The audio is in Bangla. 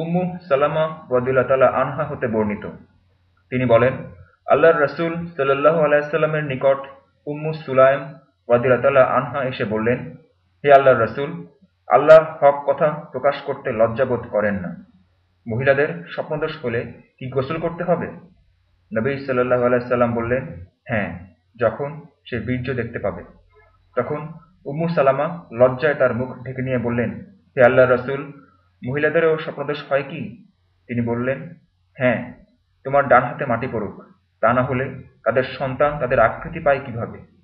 উম্মু সালামা রদুল্লাহ তালা আনহা হতে বর্ণিত। তিনি বলেন, আল্লাহর রসুল সাল্লাহ আলাইসাল্লামের নিকট উম্মু সুলাইম রদুল্লাহ তালা আনহা এসে বললেন, হে আল্লাহর রসুল আল্লাহ হক কথা প্রকাশ করতে লজ্জাবোধ করেন না। মহিলাদের স্বপ্নদোষ হলে কি গোসল করতে হবে? নবী সাল্লাহ আলাইসাল্লাম বললেন হ্যাঁ যখন সে বীর্য দেখতে পাবে। তখন উম্মু সালামা লজ্জায় তার মুখ ঢেকে নিয়ে বললেন, হে আল্লাহ রসুল মহিলাদেরও স্বপ্নদোষ হয় কি? তিনি বললেন হ্যাঁ তোমার ডান হাতে মাটি পড়ুক। তা না হলে তাদের সন্তান তাদের আকৃতি পায় কীভাবে?